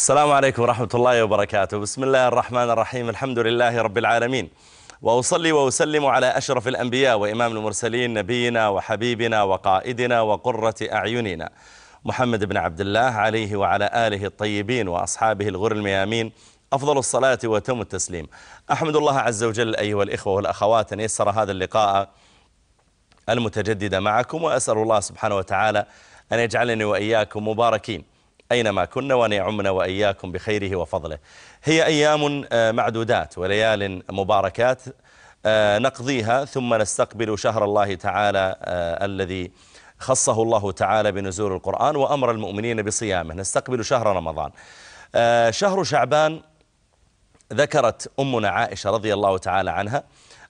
السلام عليكم ورحمة الله وبركاته. بسم الله الرحمن الرحيم. الحمد لله رب العالمين. وأصلي وأسلم على أشرف الأنبياء وإمام المرسلين نبينا وحبيبنا وقائدنا وقرة أعيننا. محمد بن عبد الله عليه وعلى آله الطيبين وأصحابه الغر الميامين. أفضل الصلاة وتم التسليم. أحمد الله عز وجل أيها الإخوة والأخوات أن يسر هذا اللقاء المتجدد معكم وأسأل الله سبحانه وتعالى أن يجعلني وإياكم مباركين. أينما كنا وأن يعمنا وإياكم بخيره وفضله. هي أيام معدودات وليال مباركات نقضيها ثم نستقبل شهر الله تعالى الذي خصه الله تعالى بنزول القرآن وأمر المؤمنين بصيامه. نستقبل شهر رمضان. شهر شعبان ذكرت أمنا عائشة رضي الله تعالى عنها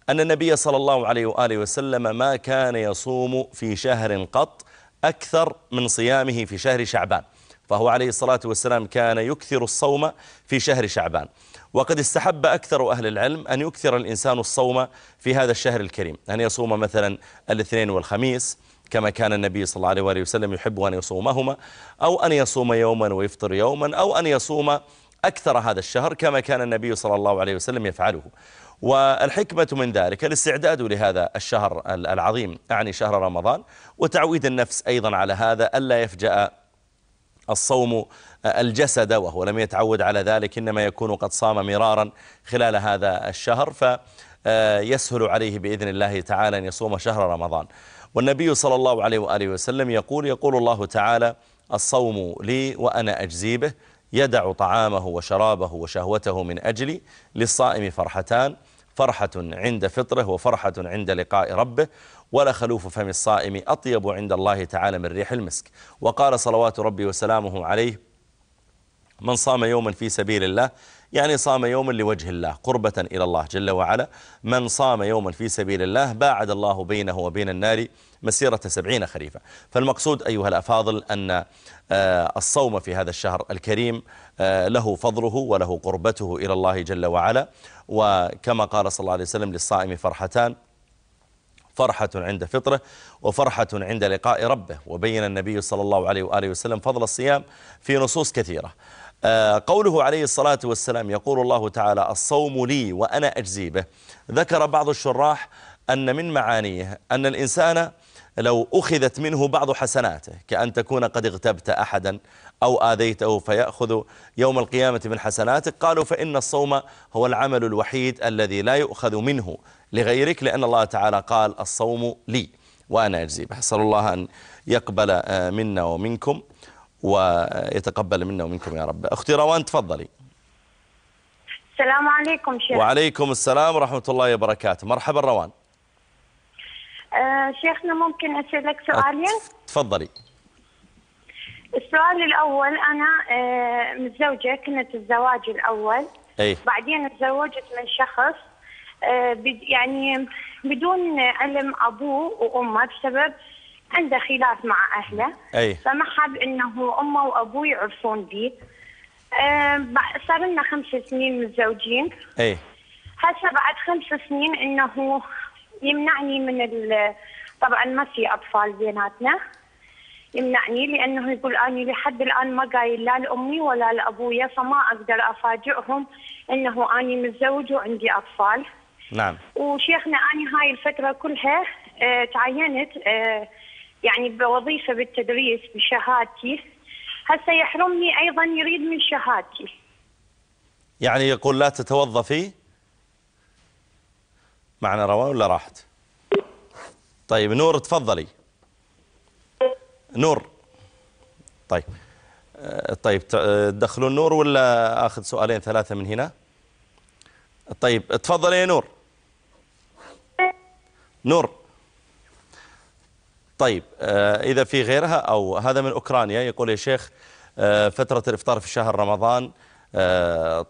أن النبي صلى الله عليه وآله وسلم ما كان يصوم في شهر قط أكثر من صيامه في شهر شعبان. فهو عليه الصلاة والسلام كان يكثر الصوم في شهر شعبان. وقد استحب أكثر أهل العلم أن يكثر الإنسان الصوم في هذا الشهر الكريم أن يصوم مثلا الاثنين والخميس كما كان النبي صلى الله عليه وسلم يحب أن يصومهما أو أن يصوم يوما ويفطر يوما أو أن يصوم أكثر هذا الشهر كما كان النبي صلى الله عليه وسلم يفعله. والحكمة من ذلك الاستعداد لهذا الشهر العظيم أعني شهر رمضان وتعويد النفس أيضا على هذا ألا يفجأ الصوم الجسد وهو لم يتعود على ذلك إنما يكون قد صام مرارا خلال هذا الشهر فيسهل عليه بإذن الله تعالى أن يصوم شهر رمضان. والنبي صلى الله عليه وآله وسلم يقول يقول الله تعالى الصوم لي وأنا أجزي به يدع طعامه وشرابه وشهوته من أجلي للصائم فرحتان فرحة عند فطره وفرحة عند لقاء ربه ولا خلوف فم الصائم أطيب عند الله تعالى من ريح المسك. وقال صلوات ربي وسلامه عليه من صام يوما في سبيل الله يعني صام يوما لوجه الله قربة إلى الله جل وعلا. من صام يوما في سبيل الله باعد الله بينه وبين النار مسيرة سبعين خريفة. فالمقصود أيها الأفاضل أن الصوم في هذا الشهر الكريم له فضله وله قربته إلى الله جل وعلا. وكما قال صلى الله عليه وسلم للصائم فرحتان فرحة عند فطره وفرحة عند لقاء ربه. وبين النبي صلى الله عليه وآله وسلم فضل الصيام في نصوص كثيرة. قوله عليه الصلاة والسلام يقول الله تعالى الصوم لي وأنا أجزي به. ذكر بعض الشراح أن من معانيه أن الإنسان لو أخذت منه بعض حسناته كأن تكون قد اغتبت أحدا أو آذيته فيأخذ يوم القيامة من حسناتك قالوا فإن الصوم هو العمل الوحيد الذي لا يؤخذ منه. لغيرك لأن الله تعالى قال الصوم لي وأنا أجزي به. أسأل الله أن يقبل منا ومنكم ويتقبل منا ومنكم يا رب. أختي روان تفضلي. السلام عليكم شيخ. وعليكم السلام ورحمة الله وبركاته. مرحبا روان. آه شيخنا ممكن أسألك سؤالين؟ تفضلي. السؤال الأول أنا آه متزوجة كنت الزواج الأول. أي بعدين تزوجت من شخص آه يعني بدون علم أبوه وأمه بسبب عنده خلاف مع أهله. أي. فما حاب إنه أمه وأبوه يعرفون بي آه صار لنا خمس سنين متزوجين. أي. هسه بعد خمس سنين إنه يمنعني من ال- طبعا ما في أطفال بيناتنا. يمنعني لأنه يقول أني لحد الآن ما قايل لا لأمي ولا لأبويا فما أقدر أفاجئهم إنه أني متزوج وعندي أطفال. نعم. وشيخنا أني هاي الفترة كلها آه تعينت آه يعني بوظيفة بالتدريس بشهادتي. هسه يحرمني أيضا يريد من شهادتي. يعني يقول لا تتوظفي؟ معنا روان ولا راحت؟ طيب نور تفضلي. نور. طيب آه، طيب ت- آه، تدخلون نور ولا آخذ سؤالين ثلاثة من هنا؟ طيب تفضلي يا نور. نور. طيب آه، إذا في غيرها أو هذا من أوكرانيا يقول يا شيخ آه، فترة الإفطار في شهر رمضان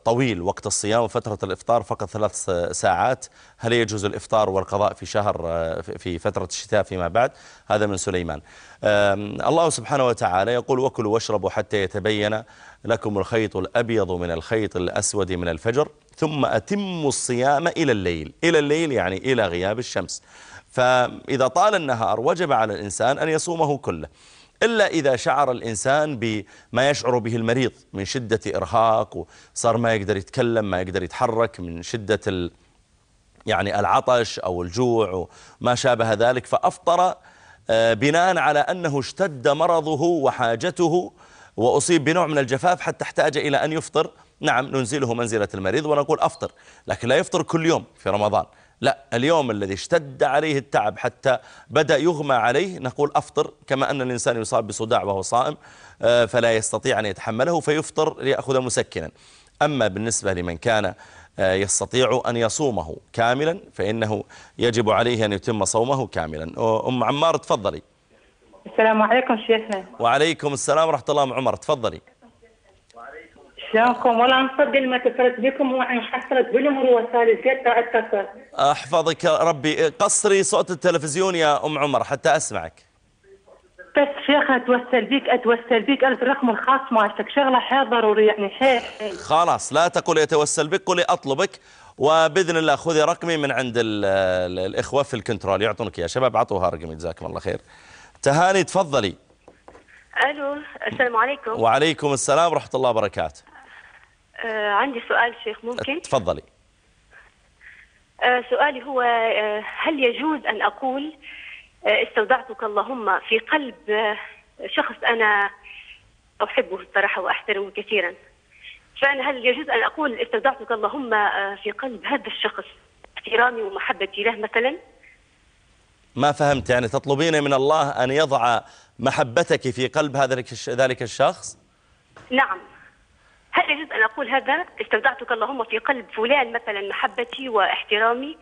طويل وقت الصيام وفترة الإفطار فقط ثلاث ساعات. هل يجوز الإفطار والقضاء في شهر في فترة الشتاء فيما بعد؟ هذا من سليمان. الله سبحانه وتعالى يقول وكلوا واشربوا حتى يتبين لكم الخيط الأبيض من الخيط الأسود من الفجر ثم أتموا الصيام إلى الليل. إلى الليل يعني إلى غياب الشمس. فإذا طال النهار وجب على الإنسان أن يصومه كله. إلا إذا شعر الإنسان بما يشعر به المريض من شدة إرهاق وصار ما يقدر يتكلم ما يقدر يتحرك من شدة يعني العطش أو الجوع وما شابه ذلك. فأفطر آه، بناء على أنه اشتد مرضه وحاجته وأصيب بنوع من الجفاف حتى احتاج إلى أن يفطر. نعم ننزله منزلة المريض ونقول أفطر لكن لا يفطر كل يوم في رمضان. لا اليوم الذي اشتد عليه التعب حتى بدأ يغمى عليه نقول أفطر كما أن الإنسان يصاب بصداع وهو صائم آه، فلا يستطيع أن يتحمله فيفطر ليأخذ مسكنا. أما بالنسبة لمن كان آه، يستطيع أن يصومه كاملا فإنه يجب عليه أن يتم صومه كاملا. أم عمار تفضلي. السلام عليكم شيخنا. وعليكم السلام ورحمة الله أم عمر تفضلي. شلونكم والله مصدق ما اتصلت بكم وحصلت بالامر وسائل قد اتصل أحفظك يا ربي. قصري صوت التلفزيون يا أم عمر حتى أسمعك. بس شيخ أتوسل بيك أتوسل بيك ألف الرقم الخاص مالتك. شغلة حيل ضروري يعني. حيل حيل خلاص لا تقول يتوسل بك قولي أطلبك. وبإذن الله خذي رقمي من عند ال ال الإخوة في الكنترول. يعطونك يا شباب عطوها رقمي. جزاكم الله خير. تهاني تفضلي. ألو السلام عليكم. وعليكم السلام ورحمة الله وبركاته. آه عندي سؤال شيخ ممكن؟ تفضلي. آه سؤالي هو آه هل يجوز أن أقول آه استودعتك اللهم في قلب آه شخص أنا أحبه الصراحة وأحترمه كثيرا فأنا هل يجوز أن أقول استودعتك اللهم آه في قلب هذا الشخص احترامي ومحبتي له مثلا؟ ما فهمت يعني تطلبين من الله أن يضع محبتك في قلب هذا ذلك الشخص؟ نعم. هل يجوز أن أقول هذا؟ استودعتك اللهم في قلب فلان مثلا محبتي واحترامي.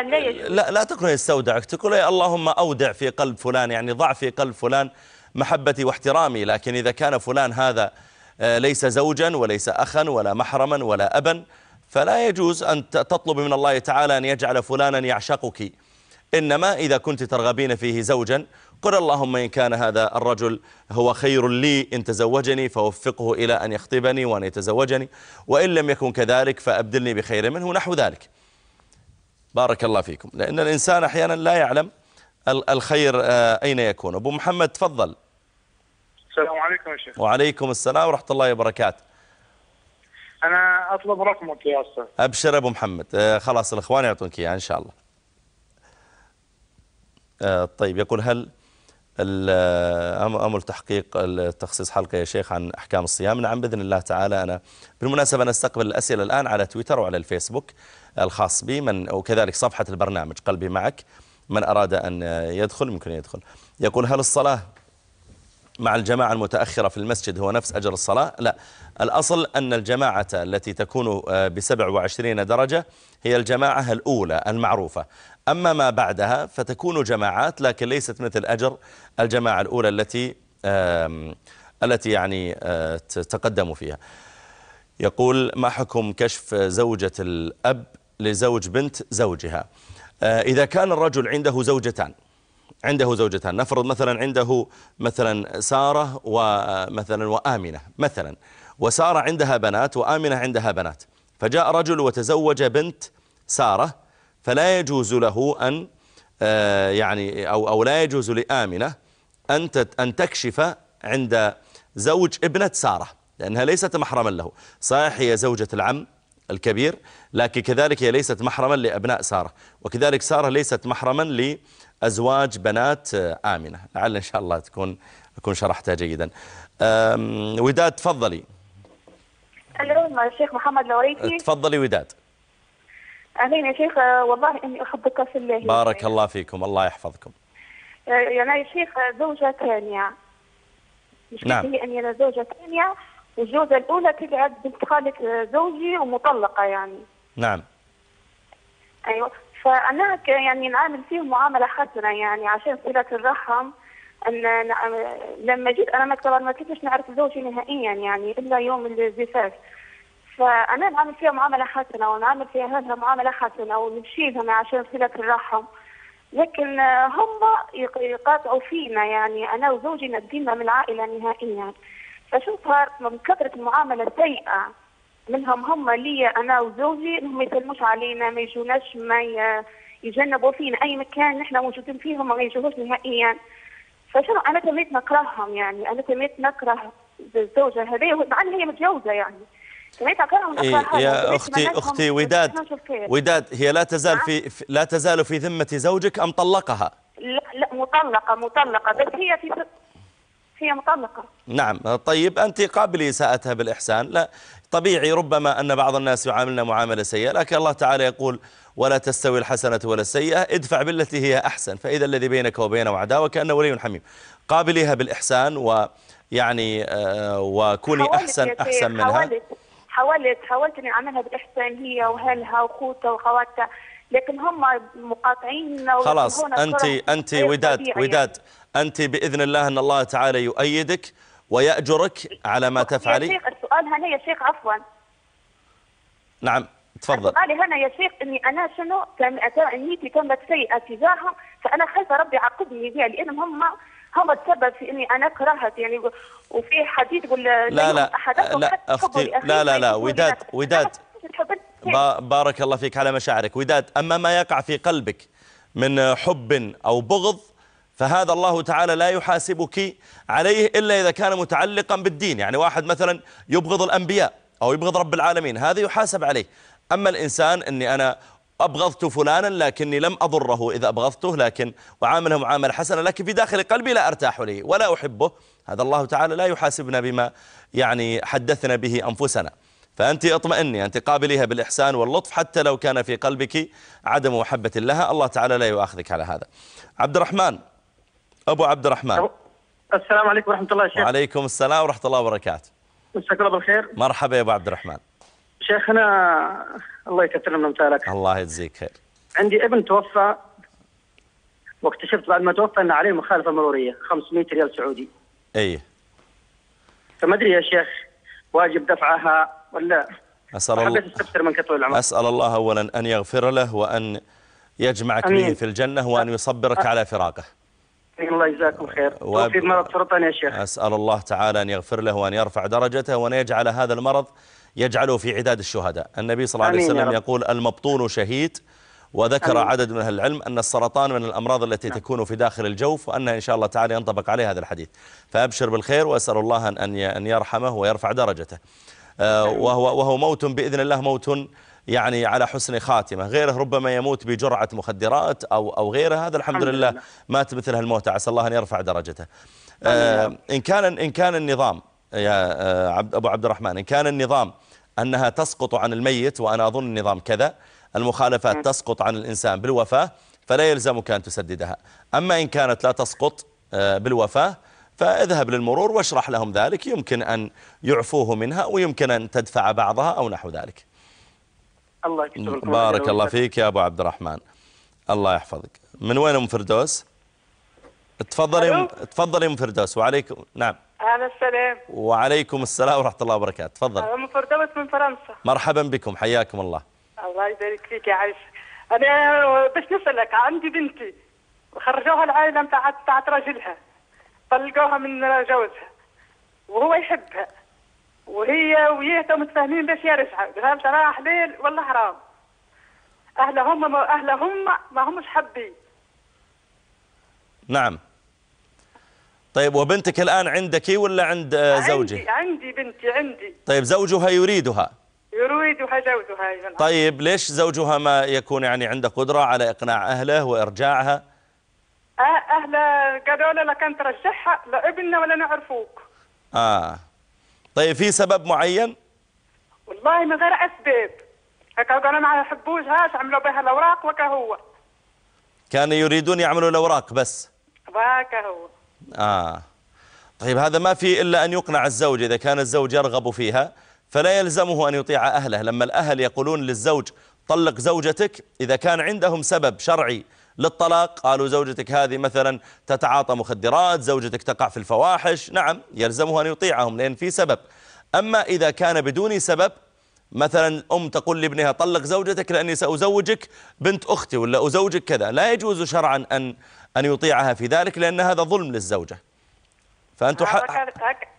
أم لا يجوز؟ لا لا تقول يستودعك تقول اللهم أودع في قلب فلان يعني ضع في قلب فلان محبتي واحترامي لكن إذا كان فلان هذا آه، ليس زوجا وليس أخا ولا محرما ولا أبا فلا يجوز أن تطلب من الله تعالى أن يجعل فلانا يعشقك. إنما إذا كنت ترغبين فيه زوجا قل اللهم إن كان هذا الرجل هو خير لي إن تزوجني فوفقه إلى أن يخطبني وأن يتزوجني وإن لم يكن كذلك فأبدلني بخير منه نحو ذلك. بارك الله فيكم. لأن الإنسان أحيانا لا يعلم ال- الخير آه، أين يكون. أبو محمد تفضل. السلام عليكم يا شيخ. وعليكم السلام ورحمة الله وبركاته. أنا أطلب رقمك يا أستاذ. أبشر أبو محمد. آه، خلاص الإخوان يعطونك إياه إن شاء الله. آه، طيب يقول هل أمر تحقيق التخصيص حلقة يا شيخ عن أحكام الصيام. نعم بإذن الله تعالى أنا بالمناسبة نستقبل الأسئلة الآن على تويتر وعلى الفيسبوك الخاص بي. من وكذلك صفحة البرنامج قلبي معك. من أراد أن يدخل ممكن يدخل. يقول هل الصلاة مع الجماعة المتأخرة في المسجد هو نفس أجر الصلاة؟ لا. الأصل أن الجماعة التي تكون ب 27 درجة هي الجماعة الأولى المعروفة. أما ما بعدها فتكون جماعات لكن ليست مثل أجر الجماعة الأولى التي التي يعني آه، تقدموا فيها. يقول ما حكم كشف زوجة الأب لزوج بنت زوجها؟ آه، إذا كان الرجل عنده زوجتان عنده زوجتان نفرض مثلا عنده مثلا سارة ومثلا وآمنة مثلا وسارة عندها بنات وآمنة عندها بنات فجاء رجل وتزوج بنت سارة فلا يجوز له أن آه، يعني أو, أو لا يجوز لآمنة أن أن تكشف عند زوج ابنة سارة لأنها ليست محرما له. صحيح هي زوجة العم الكبير لكن كذلك هي ليست محرما لأبناء سارة وكذلك سارة ليست محرما لأزواج بنات آه، آمنة. لعل إن شاء الله تكون أكون شرحتها جيدا. وداد تفضلي. ألو الشيخ محمد لوريتي تفضلي وداد. اهلين يا شيخ والله إني أحبك في الله. بارك الله فيكم الله يحفظكم. يعني يا شيخ زوجة ثانية. مشكلتي نعم. هي إني أنا زوجة ثانية. والزوجة الأولى طلعت بنت خالة آه، زوجي ومطلقة يعني. نعم. أيوه. فأنا يعني نعامل فيهم معاملة حسنة يعني عشان صلة الرحم. ان نع- لما جيت أنا طبعا ما كنتش نعرف زوجي نهائيا يعني إلا يوم الزفاف. فأنا نعامل فيها معاملة حسنة ونعامل فيها أهلها معاملة حسنة ونمشي لهم عشان صله الرحم. لكن هم يق- يقاطعوا فينا يعني أنا وزوجي نبدينا من العائلة نهائيا. فشوفها من كثرة المعاملة السيئه منهم هم لي أنا وزوجي إنهم ما يسلموش علينا ما يجوناش ما يجنبوا فينا. أي مكان نحن موجودين فيه هم ما يجوش نهائيا. فشنو أنا تميت نكرههم يعني أنا تميت نكره الزوجة هذه مع هي متجوزة يعني. إيه يا أختي من وداد. وداد هي لا تزال نعم. في لا تزال في ذمة زوجك أم طلقها؟ لا لا مطلقة مطلقة بس هي في هي مطلقة. نعم. طيب أنت قابلي إساءتها بالإحسان. لا طبيعي ربما أن بعض الناس يعاملنا معاملة سيئة لكن الله تعالى يقول ولا تستوي الحسنة ولا السيئة ادفع بالتي هي أحسن. فإذا الذي بينك وبينه عداوة كأنه ولي حميم. قابليها بالإحسان ويعني آه، وكوني شيخ، أحسن منها. حاولت حاولت حاولت إني أعملها بالاحسان هي وأهلها وأخوتها واخواتها لكن هم مقاطعين خلاص أنت غير وداد وداد. أنت بإذن الله أن الله تعالى يؤيدك ويأجرك على ما يا تفعلي. شيخ السؤال هنا يا شيخ عفوا. نعم تفضل. سؤالي هنا يا شيخ إني أنا شنو؟ كان نيتي كانت سيئه تجاههم فأنا خايفه ربي يعاقبني بها لأنهم هم هم السبب في إني أنا كرهت يعني وفي حديث يقول لا لا لا أختي لأخيه لا لا لا وداد. وداد. بارك الله فيك على مشاعرك. وداد أما ما يقع في قلبك من حب أو بغض فهذا الله تعالى لا يحاسبك عليه إلا إذا كان متعلقا بالدين. يعني واحد مثلا يبغض الأنبياء أو يبغض رب العالمين هذا يحاسب عليه. أما الإنسان أني أنا أبغضت فلانا لكني لم أضره إذا أبغضته لكن وعامله معاملة حسنة لكن في داخل قلبي لا أرتاح له ولا أحبه. هذا الله تعالى لا يحاسبنا بما يعني حدثنا به أنفسنا. فأنت اطمئني أنت قابليها بالإحسان واللطف حتى لو كان في قلبك عدم محبة لها. الله تعالى لا يؤاخذك على هذا. عبد الرحمن أبو عبد الرحمن السلام عليكم ورحمة الله يا شيخ. وعليكم السلام ورحمة الله وبركاته. مساك الله بالخير. مرحبا يا أبو عبد الرحمن شيخنا الله يكثر من امثالك الله يجزيك خير. عندي ابن توفى واكتشفت بعد ما توفى أن عليه مخالفة مروريه 500 ريال سعودي. أي. فما أدري يا شيخ واجب دفعها ولا حبيت الله, أستفسر منك طول العمر أسأل الله أولا أن يغفر له وأن يجمعك. به في الجنة وأن يصبرك على فراقه. الله يجزاكم خير. توفي مرض سرطان يا شيخ. أسأل الله تعالى أن يغفر له وأن يرفع درجته وأن يجعل هذا المرض يجعله في عداد الشهداء. النبي صلى الله عليه وسلم. يقول المبطون شهيد وذكر آمين. عدد من أهل العلم أن السرطان من الأمراض التي تكون في داخل الجوف وأنها إن شاء الله تعالى ينطبق عليه هذا الحديث. فأبشر بالخير وأسأل الله أن- أن يرحمه ويرفع درجته. آه، وهو, وهو موت بإذن الله موت يعني على حسن خاتمة. غيره ربما يموت بجرعة مخدرات أو, أو غيره. هذا الحمد الحمد لله لله. مات مثل هالموت عسى الله أن يرفع درجته. آه، إن كان إن كان النظام يا آه، عبد أبو عبد الرحمن إن كان النظام أنها تسقط عن الميت وأنا أظن النظام كذا المخالفات تسقط عن الإنسان بالوفاة فلا يلزمك أن تسددها. أما إن كانت لا تسقط آه، بالوفاة فاذهب للمرور واشرح لهم ذلك. يمكن أن يعفوه منها ويمكن أن تدفع بعضها أو نحو ذلك. الله بارك الله. فيك يا أبو عبد الرحمن. الله يحفظك. من وين أم فردوس؟ تفضلي؟ أم- تفضلي أم فردوس. وعليكم نعم. هذا السلام وعليكم السلام ورحمة الله وبركاته. تفضل. أم فردوس من فرنسا. مرحبا بكم حياكم الله. الله يبارك فيك يا عايشة أنا باش نسألك عندي بنتي خرجوها العائلة بتاعت بتاعت راجلها. طلقوها من جوزها. وهو يحبها. وهي وياه متفاهمين باش يرجعوا. قال ترى حلال ولا حرام. أهلهم ما أهلهم ما همش حابين. نعم. طيب وبنتك الآن عندك ولا عند آه، زوجه عندي عندي بنتي عندي. طيب زوجها يريدها. يريدها جوزها أيضا طيب ليش زوجها ما يكون يعني عنده قدرة على إقناع أهله وإرجاعها؟ أه أهل قالوا له لك أنت رشحها لا ابننا ولا نعرفوك. آه. طيب في سبب معين؟ والله من غير أسباب. هكا قالوا ما يحبوشهاش عملوا بها الأوراق وكا هو. كانوا يريدون يعملوا الأوراق بس. وهكا هو. آه. طيب هذا ما في إلا أن يقنع الزوج إذا كان الزوج يرغب فيها فلا يلزمه أن يطيع أهله. لما الأهل يقولون للزوج طلق زوجتك إذا كان عندهم سبب شرعي للطلاق قالوا زوجتك هذه مثلا تتعاطى مخدرات زوجتك تقع في الفواحش. نعم يلزمه أن يطيعهم لأن في سبب. أما إذا كان بدون سبب مثلا أم تقول لابنها طلق زوجتك لأني سأزوجك بنت أختي ولا أزوجك كذا. لا يجوز شرعا أن أن يطيعها في ذلك لأن هذا ظلم للزوجة. فأنتم ح...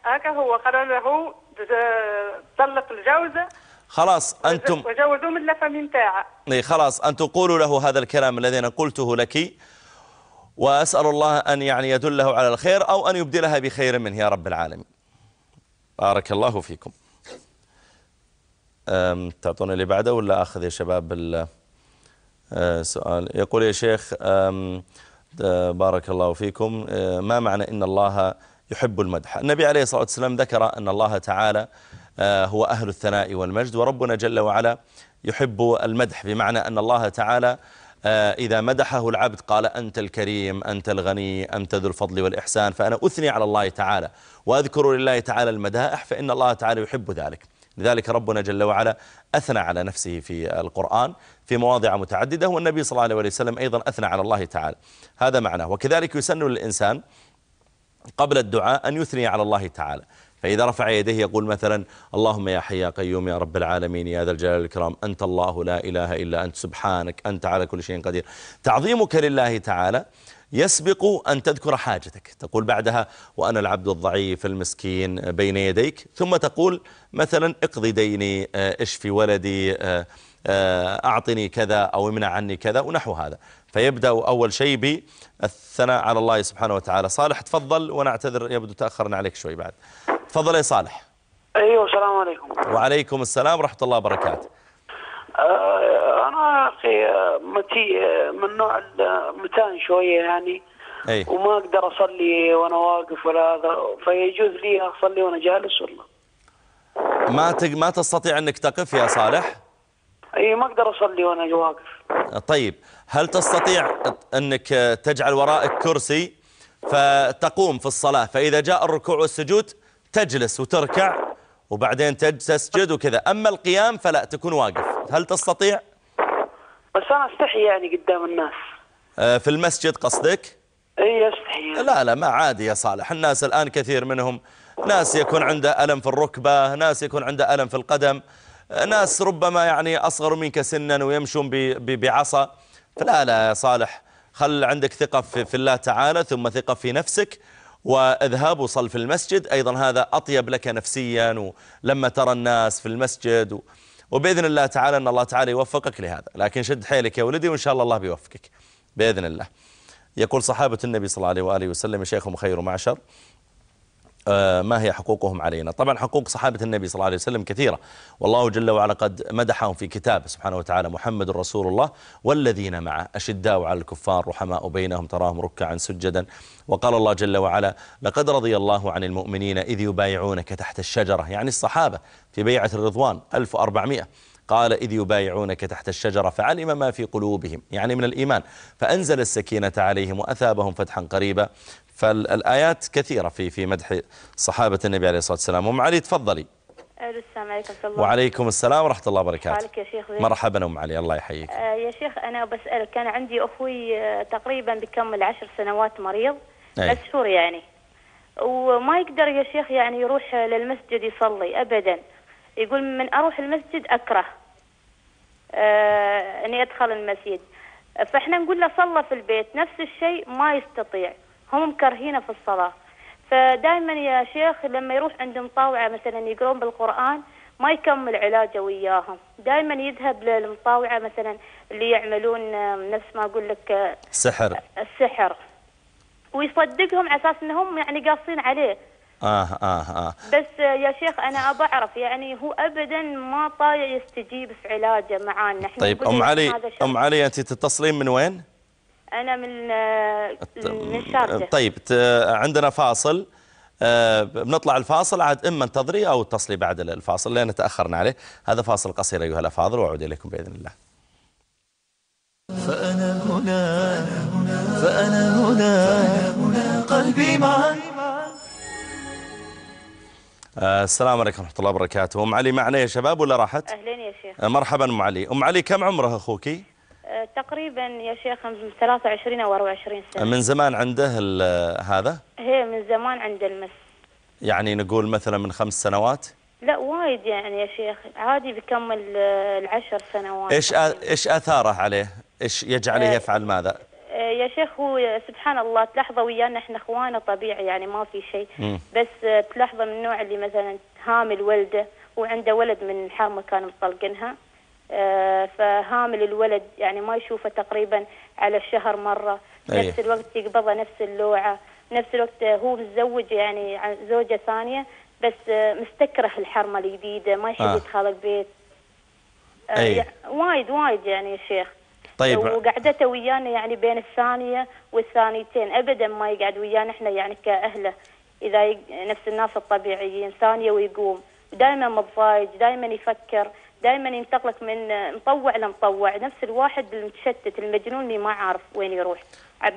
هكا هو. قالوا له طلق الجوزة. خلاص أنتم وجوزوه من الفم نتاعها إيه خلاص أنتم قولوا له هذا الكلام الذي أنا قلته لك وأسأل الله أن يعني يدله على الخير أو أن يبدلها بخير منه يا رب العالمين. بارك الله فيكم. أم، تعطون اللي بعده ولا أخذ يا شباب ال- آه، سؤال؟ يقول يا شيخ بارك الله فيكم آه، ما معنى إن الله يحب المدح؟ النبي عليه الصلاة والسلام ذكر أن الله تعالى آه، هو أهل الثناء والمجد وربنا جل وعلا يحب المدح بمعنى أن الله تعالى إذا مدحه العبد قال أنت الكريم أنت الغني أنت ذو الفضل والإحسان فأنا أثني على الله تعالى وأذكر لله تعالى المدائح فإن الله تعالى يحب ذلك. لذلك ربنا جل وعلا أثنى على نفسه في القرآن في مواضع متعددة والنبي صلى الله عليه وسلم أيضا أثنى على الله تعالى. هذا معناه. وكذلك يسن للإنسان قبل الدعاء أن يثني على الله تعالى. فإذا رفع يديه يقول مثلا اللهم يا حي يا قيوم يا رب العالمين يا ذا الجلال والإكرام أنت الله لا إله إلا أنت سبحانك أنت على كل شيء قدير. تعظيمك لله تعالى يسبق أن تذكر حاجتك. تقول بعدها وأنا العبد الضعيف المسكين بين يديك. ثم تقول مثلا اقضي ديني آه، اشفي ولدي آه، آه، أعطني كذا أو امنع عني كذا ونحو هذا. فيبدأ أول شيء بالثناء على الله سبحانه وتعالى. صالح تفضل وأنا أعتذر يبدو تأخرنا عليك شوي بعد. تفضل يا صالح. أيوه السلام عليكم. وعليكم السلام ورحمة الله وبركاته. يا أخي آه، متي آه، من نوع المتان شوية يعني. أي. وما أقدر أصلي وأنا واقف ولا هذا. فيجوز لي أصلي وأنا جالس ولا ما تق... ما تستطيع أنك تقف يا صالح؟ أي ما أقدر أصلي وأنا واقف. طيب هل تستطيع أنك تجعل ورائك كرسي فتقوم في الصلاة؟ فإذا جاء الركوع والسجود تجلس وتركع وبعدين تسجد وكذا. أما القيام فلا تكون واقف. هل تستطيع؟ بس أنا أستحي يعني قدام الناس. آه، في المسجد قصدك؟ إي أستحي يعني. لا لا ما عادي يا صالح. الناس الآن كثير منهم. ناس يكون عنده ألم في الركبة ناس يكون عنده ألم في القدم ناس ربما يعني أصغر منك سنا ويمشون بعصا. فلا لا يا صالح خل عندك ثقة في, الله تعالى ثم ثقة في نفسك واذهب وصل في المسجد. أيضا هذا أطيب لك نفسيا ولما ترى الناس في المسجد و وبإذن الله تعالى أن الله تعالى يوفقك لهذا. لكن شد حيلك يا ولدي وإن شاء الله الله بيوفقك. بإذن الله. يقول صحابة النبي صلى الله عليه وآله وسلم شيخهم خير معشر ما هي حقوقهم علينا؟ طبعا حقوق صحابة النبي صلى الله عليه وسلم كثيرة. والله جل وعلا قد مدحهم في كتابه سبحانه وتعالى محمد رسول الله والذين معه أشداء على الكفار رحماء بينهم تراهم ركعا سجدا. وقال الله جل وعلا لقد رضي الله عن المؤمنين إذ يبايعونك تحت الشجرة. يعني الصحابة في بيعة الرضوان 1400 قال إذ يبايعونك تحت الشجرة فعلم ما في قلوبهم. يعني من الإيمان. فأنزل السكينة عليهم وأثابهم فتحا قريبا. فالآيات كثيرة في في مدح صحابة النبي عليه الصلاة والسلام. أم علي تفضلي. السلام عليكم الله وعليكم السلام ورحمة الله وبركاته. يا شيخ زين. مرحبا أم علي الله يحييك. آه يا شيخ أنا بسألك كان عندي أخوي آه تقريبا بكمل عشر سنوات مريض أي. مشهور يعني. وما يقدر يا شيخ يعني يروح للمسجد يصلي أبدا. يقول من أروح المسجد أكره آه أني أدخل المسجد. فإحنا نقول له صلى في البيت نفس الشيء ما يستطيع. هم مكرهينه في الصلاة. فدائما يا شيخ لما يروح عند مطاوعة مثلا يقرون بالقرآن ما يكمل علاجه وياهم. دائما يذهب للمطاوعة مثلا اللي يعملون آه، نفس ما أقول لك آه، سحر. السحر. ويصدقهم على أساس أنهم يعني قاصين عليه. آه آه آه. بس آه، يا شيخ أنا أبى أعرف يعني هو أبدا ما طايع يستجيب في علاجه معانا. طيب أم علي. أم علي أنت تتصلين من وين؟ أنا من آه، من شارجة طيب عندنا فاصل. آه، بنطلع الفاصل. عاد إما انتظري أو اتصلي بعد الفاصل لأن تأخرنا عليه. هذا فاصل قصير أيها الأفاضل وأعود إليكم بإذن الله. فأنا هنا فأنا هنا قلبي معك آه، السلام عليكم ورحمة الله وبركاته. أم علي معنا يا شباب ولا راحت؟ أهلين يا شيخ. مرحبا أم علي. أم علي كم عمره أخوكي؟ تقريبا يا شيخ من 23 أو 24 سنة. من زمان عنده ال- هذا؟ هي من زمان عند المس. يعني نقول مثلا من خمس سنوات؟ لا وايد يعني يا شيخ. عادي بيكمل آه، العشر سنوات. إيش آ- إيش آثاره عليه؟ إيش يجعله آه، يفعل ماذا؟ آه، يا شيخ هو سبحان الله تلاحظه ويانا إحنا إخوانه طبيعي يعني ما في شيء. بس تلاحظه من النوع اللي مثلا هامل ولده وعنده ولد من حرمه كانوا مطلقينها. آه، فهامل الولد يعني ما يشوفه تقريبا على الشهر مرة. أي. نفس الوقت يقبضه نفس اللوعة. نفس الوقت هو متزوج يعني عن زوجة ثانية بس آه، مستكره الحرمة الجديدة ما يحب آه. يدخل البيت آه، أي. يع- وايد وايد يعني يا شيخ. طيب. وقعدته ويانا يعني بين الثانية والثانيتين. أبدا ما يقعد ويانا إحنا يعني كأهله. إذا يق... نفس الناس الطبيعيين ثانية ويقوم. دائما متضايج دائما يفكر. دائما ينتقلك من مطوع لمطوع نفس الواحد المتشتت المجنون اللي ما عارف وين يروح.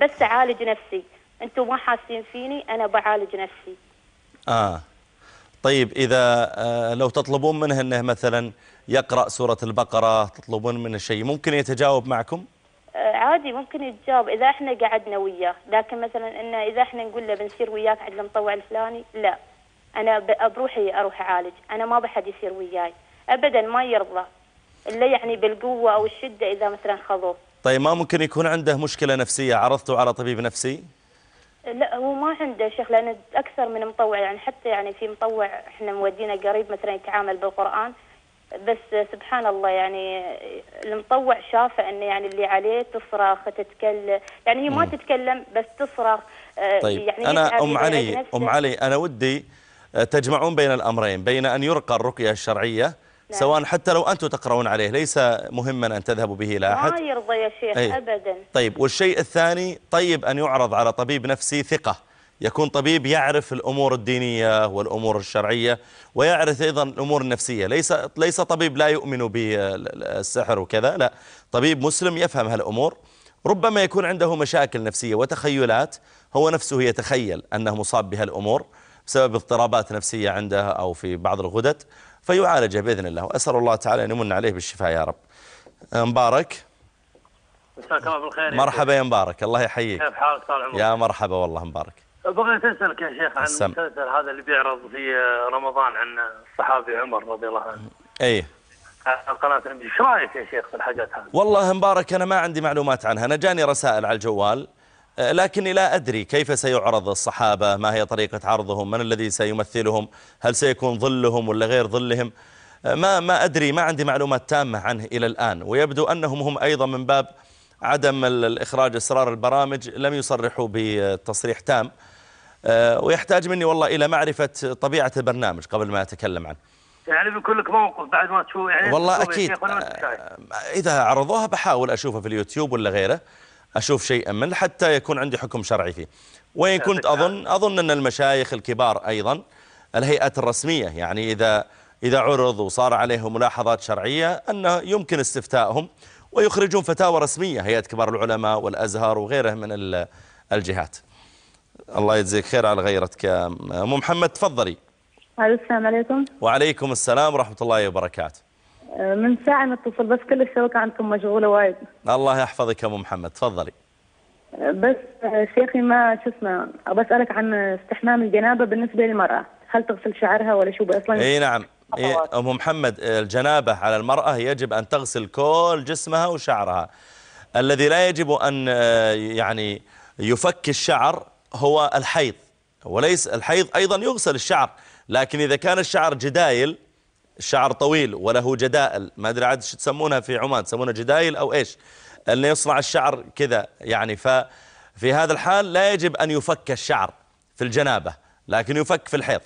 بس أعالج نفسي. أنتم ما حاسين فيني أنا بعالج نفسي. آه. طيب إذا آه لو تطلبون منه أنه مثلا يقرأ سورة البقرة تطلبون منه شيء ممكن يتجاوب معكم؟ آه، عادي ممكن يتجاوب. إذا إحنا قعدنا وياه لكن مثلا إنه إذا إحنا نقول له بنسير وياك عند المطوع الفلاني لا. أنا بروحي أروح أعالج. أنا ما بحد يصير وياي. ابدا ما يرضى إلا يعني بالقوة أو الشدة إذا مثلا خذوه. طيب ما ممكن يكون عنده مشكلة نفسية؟ عرضته على طبيب نفسي؟ لا هو ما عنده شيخ لأن أكثر من مطوع يعني حتى يعني في مطوع إحنا مودينا قريب مثلا يتعامل بالقرآن. بس سبحان الله يعني المطوع شافه انه يعني اللي عليه تصرخ تتكلم يعني هي ما تتكلم بس تصرخ آه، طيب يعني أم يزعج علي. أم علي أنا ودي آه، تجمعون بين الأمرين بين أن يرقى الرقية الشرعية سواء حتى لو أنتم تقرؤون عليه ليس مهما أن تذهبوا به إلى أحد. ما يرضى يا شيخ أي. ابدا. طيب والشيء الثاني طيب أن يعرض على طبيب نفسي ثقة. يكون طبيب يعرف الأمور الدينية والأمور الشرعية ويعرف أيضا الأمور النفسية. ليس ليس طبيب لا يؤمن بالسحر وكذا لا. طبيب مسلم يفهم هالأمور. ربما يكون عنده مشاكل نفسية وتخيلات هو نفسه يتخيل أنه مصاب بهالأمور بسبب اضطرابات نفسية عنده أو في بعض الغدد. فيعالجه بإذن الله. وأسأل الله تعالى أن يمن عليه بالشفاء يا رب. مبارك. مساك الله بالخير مرحبا يا مبارك. الله يحييك. كيف حالك طال عمرك؟ يا مرحبا والله مبارك. بغيت اسالك يا شيخ عن السم. المسلسل هذا اللي بيعرض في رمضان عن الصحابي عمر رضي الله عنه. إيه. الانبياء إيش رأيك يا شيخ في الحاجات هذه؟ والله مبارك أنا ما عندي معلومات عنها. أنا جاني رسائل على الجوال. لكني لا أدري كيف سيعرض الصحابة ما هي طريقة عرضهم؟ من الذي سيمثلهم؟ هل سيكون ظلهم ولا غير ظلهم؟ آه، ما ما أدري ما عندي معلومات تامة عنه إلى الآن. ويبدو أنهم هم أيضا من باب عدم ال- الإخراج أسرار البرامج لم يصرحوا بتصريح تام. آه، ويحتاج مني والله إلى معرفة طبيعة البرنامج قبل ما أتكلم عنه. يعني بيكون لك موقف بعد ما تشوف يعني والله أكيد. إذا عرضوها بحاول أشوفها في اليوتيوب ولا غيره. أشوف شيئا منه حتى يكون عندي حكم شرعي فيه. وإن كنت أظن أظن أن المشايخ الكبار أيضا الهيئات الرسمية يعني إذا إذا عرض وصار عليه ملاحظات شرعية أنه يمكن استفتائهم ويخرجون فتاوى رسمية هيئة كبار العلماء والأزهر وغيره من ال- الجهات. الله يجزيك خير على غيرتك يا أم محمد تفضلي. السلام عليكم. وعليكم السلام ورحمة الله وبركاته. من ساعة متصل بس كل الشبكة عندكم مشغولة وايد. الله يحفظك يا أم محمد تفضلي. بس شيخي ما شو اسمه أبى أسألك عن استحمام الجنابة بالنسبة للمرأة. هل تغسل شعرها ولا شو؟ أصلا إي نعم. إيه ام محمد الجنابة على المرأة يجب أن تغسل كل جسمها وشعرها. الذي لا يجب أن آه، يعني يفك الشعر هو الحيض وليس الحيض أيضا يغسل الشعر لكن إذا كان الشعر جدايل الشعر طويل وله جدائل. ما أدري عاد شو تسمونها في عمان تسمونها جدايل أو إيش؟ انه يصنع الشعر كذا يعني. ففي هذا الحال لا يجب أن يفك الشعر في الجنابة لكن يفك في الحيض.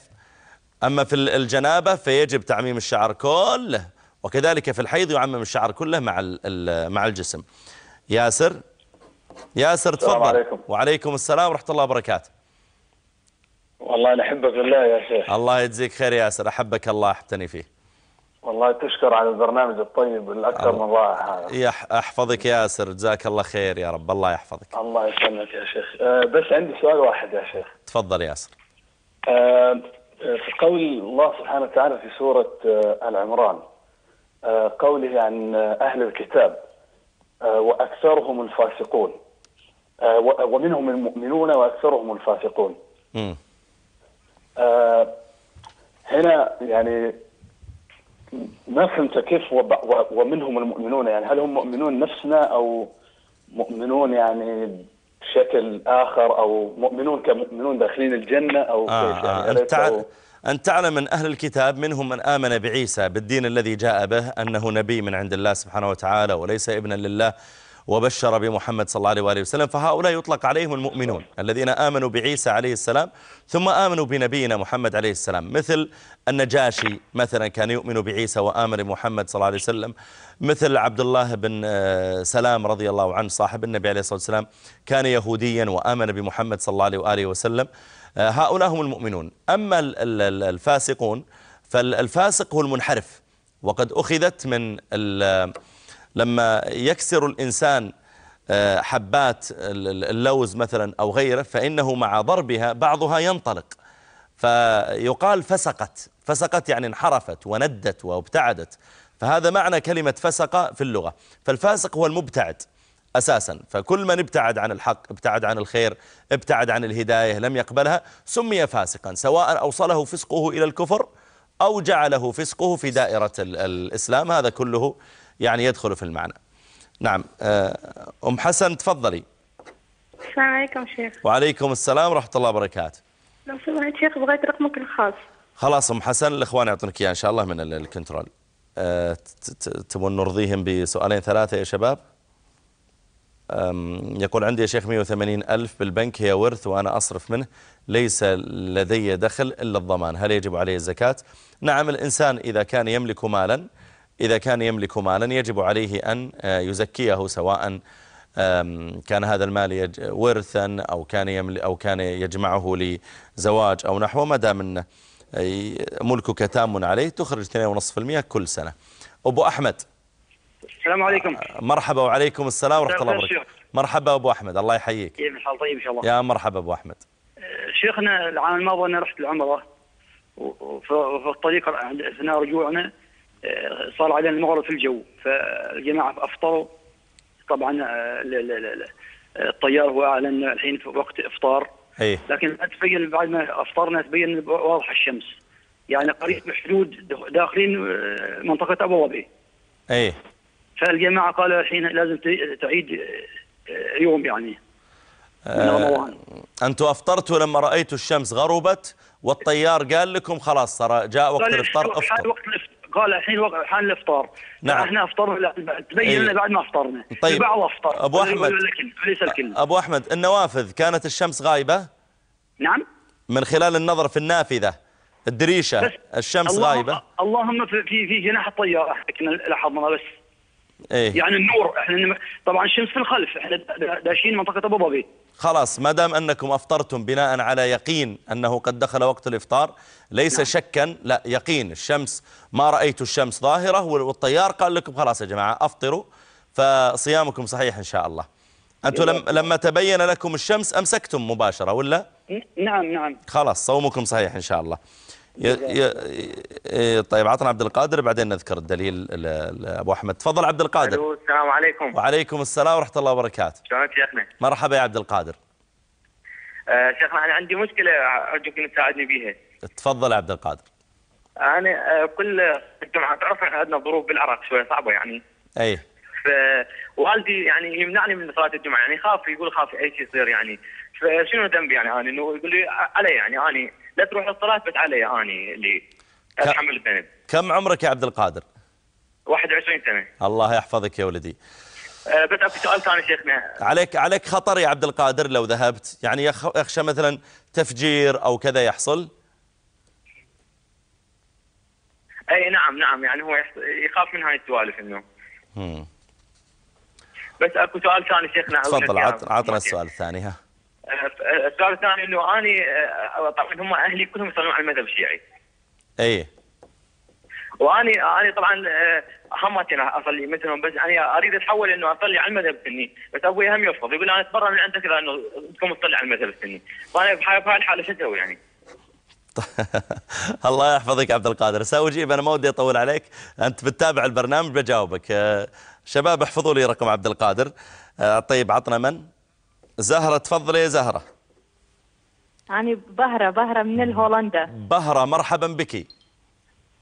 أما في الجنابة فيجب تعميم الشعر كله وكذلك في الحيض يعمم الشعر كله مع مع الجسم. ياسر؟ ياسر السلام تفضل. عليكم. وعليكم السلام ورحمة الله وبركاته. والله أنا أحبك بالله يا شيخ. الله يجزيك خير يا ياسر أحبك الله أحبتني فيه. والله تشكر على البرنامج الطيب الأكثر من رائع هذا. أحفظك يا ياسر جزاك الله خير يا رب الله يحفظك. الله يسلمك يا شيخ. أه بس عندي سؤال واحد يا شيخ. تفضل ياسر. أه في قول الله سبحانه وتعالى في سورة العمران أه قوله عن أهل الكتاب أه وأكثرهم الفاسقون أه ومنهم المؤمنون وأكثرهم الفاسقون. آه، هنا يعني ما فهمت كيف ومنهم المؤمنون يعني؟ هل هم مؤمنون نفسنا أو مؤمنون يعني بشكل آخر أو مؤمنون كمؤمنون داخلين الجنة أو كيف يعني؟ آه أن تعلم من أهل الكتاب منهم من آمن بعيسى بالدين الذي جاء به أنه نبي من عند الله سبحانه وتعالى وليس ابنا لله. وبشر بمحمد صلى الله عليه وآله وسلم فهؤلاء يطلق عليهم المؤمنون الذين آمنوا بعيسى عليه السلام ثم آمنوا بنبينا محمد عليه السلام. مثل النجاشي مثلا كان يؤمن بعيسى وآمن بمحمد صلى الله عليه وسلم. مثل عبد الله بن آه، سلام رضي الله عنه صاحب النبي عليه الصلاة والسلام كان يهوديا وآمن بمحمد صلى الله عليه وآله وسلم. آه، هؤلاء هم المؤمنون. أما ال- ال- ال- الفاسقون فالفاسق هو المنحرف وقد أخذت من لما يكسر الإنسان آه، حبات ال- ال- اللوز مثلا أو غيره فإنه مع ضربها بعضها ينطلق. فيقال فسقت. فسقت يعني انحرفت وندت وابتعدت. فهذا معنى كلمة فسق في اللغة. فالفاسق هو المبتعد أساسا. فكل من ابتعد عن الحق ابتعد عن الخير ابتعد عن الهداية لم يقبلها سمي فاسقا سواء أوصله فسقه إلى الكفر أو جعله فسقه في دائرة ال- الإسلام. هذا كله يعني يدخل في المعنى. نعم آه، أم حسن تفضلي. السلام عليكم شيخ. وعليكم السلام ورحمة الله وبركاته. لو سمحت شيخ بغيت رقمك الخاص. خلاص أم حسن الإخوان يعطونك إياه إن شاء الله من ال- الكنترول. ت- تبون نرضيهم بسؤالين ثلاثة يا شباب؟ أم، يقول عندي يا شيخ 180 ألف بالبنك هي ورث وأنا أصرف منه ليس لدي دخل إلا الضمان. هل يجب عليه الزكاة؟ نعم الإنسان إذا كان يملك مالا إذا كان يملك مالا يجب عليه أن آه، يزكيه سواء كان هذا المال ورثا أو كان يمل أو كان يجمعه لزواج أو نحوه ما دام أنه أي ملكك تام عليه تخرج 2.5% كل سنة. أبو أحمد. السلام عليكم. مرحبا وعليكم السلام ورحمة الله وبركاته. مرحبا أبو أحمد الله يحييك. كيف الحال؟ طيب إن شاء الله. يا مرحبا أبو أحمد. آه، شيخنا العام الماضي أنا رحت العمرة وفي الطريق أثناء رجوعنا آه، صار علينا المغرب في الجو فالجماعة أفطروا. طبعا آه، ال- ال- ال- ال- الطيار هو أعلن الحين في وقت إفطار. إيه. لكن تبين بعد ما أفطرنا تبين واضح الشمس. يعني قريب من حدود داخلين آه، منطقة أبو ظبي. إيه. فالجماعة قالوا الحين لازم تعيد آه، يوم يعني. آه أنتم أفطرتوا لما رأيتوا الشمس غربت والطيار قال لكم خلاص صار جاء وقت الإفطار أفطر. وقت الإفطار. قال الحين وقت حان الإفطار نعم. إحنا إفطرنا لا تبين إيه. لنا بعد ما إفطرنا طيب. البعض إفطر أبو أحمد. ولا الكل أبو أحمد النوافذ كانت الشمس غايبة نعم من خلال النظر في النافذة الدريشة الشمس اللهم- غايبة اللهم في في, جناح الطيار إحنا لاحظنا بس إيه. يعني النور إحنا طبعا الشمس في الخلف إحنا دا- داشين منطقة أبو ظبي. خلاص ما دام أنكم أفطرتم بناء على يقين أنه قد دخل وقت الإفطار ليس شكا لا يقين الشمس ما رأيت الشمس ظاهرة والطيار قال لكم خلاص يا جماعة أفطروا فصيامكم صحيح إن شاء الله. أنتم لم لما تبين لكم الشمس أمسكتم مباشرة ولا؟ نعم نعم. خلاص صومكم صحيح إن شاء الله. ي... ي... ي... طيب عطنا عبد القادر بعدين نذكر الدليل ل... ل... أبو أحمد. تفضل عبد القادر. السلام عليكم. وعليكم السلام ورحمة الله وبركاته. شلونك شيخنا؟ مرحبا يا عبد القادر. آه شيخنا أنا عندي مشكلة أرجوك أن تساعدني بيها. تفضل يا عبد القادر. أنا آه كل الجمعة تعرف إحنا عندنا ظروف بالعراق شوية صعبة يعني. أي. فوالدي يعني يمنعني من صلاة الجمعة يعني يخاف يقول خاف أي شيء يصير يعني. فشنو ذنبي يعني أنا؟ إنه يقول لي علي يعني اني لا تروح الصلاه بس علي أني اللي أتحمل الذنب. كم عمرك يا عبد القادر؟ 21 سنة. الله يحفظك يا ولدي. آه بس أكو سؤال ثاني شيخنا. عليك عليك خطر يا عبد القادر لو ذهبت؟ يعني يخشى مثلا تفجير أو كذا يحصل؟ أي نعم نعم يعني هو يخاف من هاي السوالف إنه. بس أكو سؤال ثاني شيخنا. تفضل. عطنا السؤال الثاني ها. السؤال الثاني إنه أني آه، طبعا هم أهلي كلهم يصلون على المذهب الشيعي. أي. وأني أني طبعا آه، همتي أصلي مثلهم بس أنا أريد أتحول إنه أصلي على المذهب السني. بس أبوي هم يرفض يقول أنا اتبرر من عندك إذا إنه تكون تصلي على المذهب السني. فأنا بهاي الحالة شو أسوي يعني؟ الله يحفظك عبد القادر. سأجيب أنا ما ودي أطول عليك. أنت بتتابع البرنامج بجاوبك. آه، شباب احفظوا لي رقم عبد القادر. طيب عطنا من؟ زهرة تفضلي يا زهرة. أنا بهرة بهرة من الهولندا. بهرة مرحبا بك.